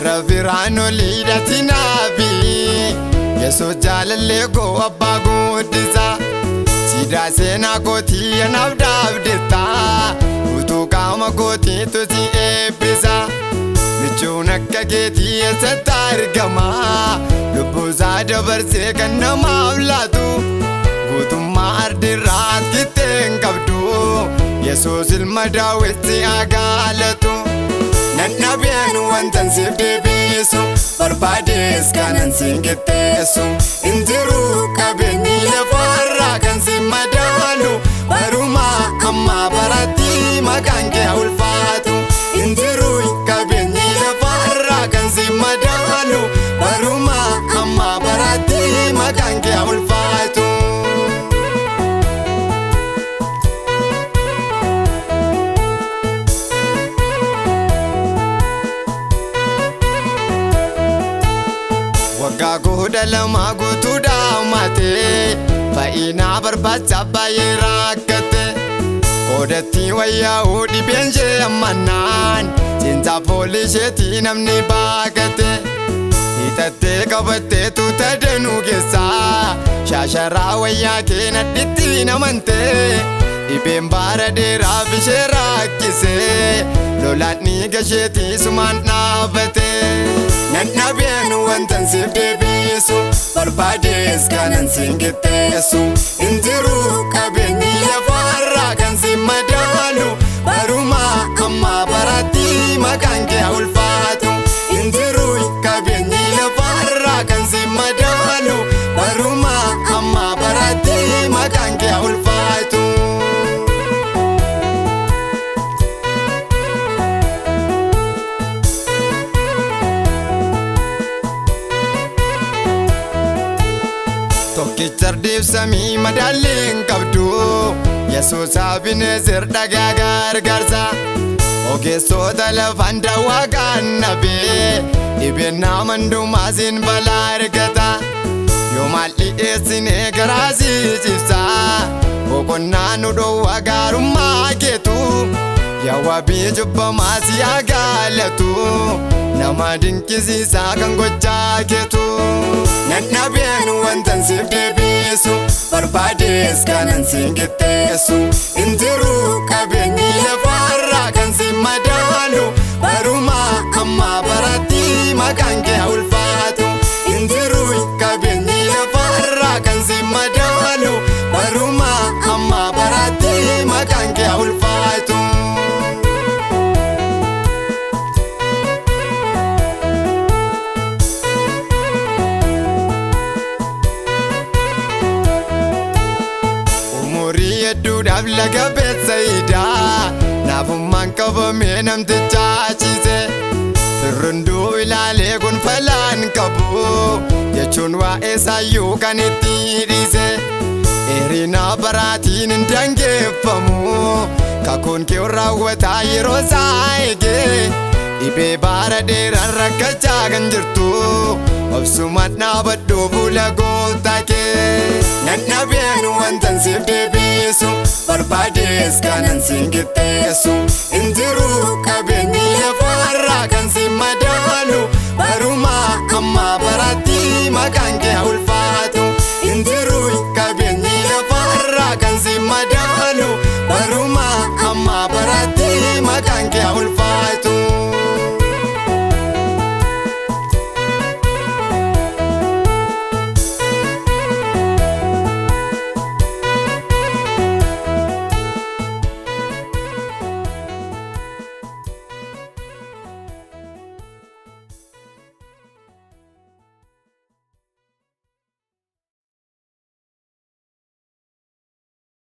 biraan oliidha tinaafi yesus jaalallee koo abbaa guddisaa siidaa seenaa kootii anaaf dhaabdetta utuu qaama kootiitu si eebbisa michuun akka keetii eessatti argama lubbuusaa dabarsee kan namaaf laatu guutummaa ardirraa kitteen qabdu yesus ilma daawwitti agaalatu Nannabeen wantan siif barbaadees kanan siin qixxeessu injiru qabeenyi lafarraa kan siin madaalu baruma amma baratti maqaan kee ulfaatu injiru qabeenyi lafarraa kan siin madaalu baruma kudha lama guutuudhaa maatee fayyinaa barbaacha baay'ee rakkate qoodatti wayyaa'uu dhibeen ishee ammannaan cintaa poolisheetii namni baakate hidhattee qabattee tuuta danuu keessaa shaasharaa wayyaa kee nadhitti namantee dhibeen baara dheeraaf ishee rakkisee lolaan dhiiga isheetii sumaan dhaabate. Nannabeen wantan siif deebisu barbaadees kanan siin qixxeessu injiru qabeenyi lafarraa Tokkicha deebsamii madaalleen qabdu. Yesuus Abinezer dhagaa gargaarsa Ogeessota lafaan dawaa kannabee dhibeen nama hundumaasiin balaa argata Yoo maal dhiyeessinee garaa sii cibsa Boqonnaa nu dhowwa gaarummaa keetu Yawaabii jubbamaa si agaalatu Nama dinqisiisaa kan gochaa keetu Nannabeen wantan siif deebisu barbaadees kanan siin qixxeessu injiru qabeenyi umurii hedduudhaaf laga beetsayidaa naafummaan qabamee namticha achiise firrunduu ilaalee kun falaan qabu jechuun waa'ee saayyuu kan itti dhiise dheerina baraatiin hin dangeeffamu kakuun kee raawwataa yeroo isaa eegee dhibee baara dheeraan rakkachaa kan jirtu obsumaan dhaabadhu fuula gooftaa kee nannabeen wantan siif deebisu barbaadees kanan siin qixxeessu injiru qabeenyi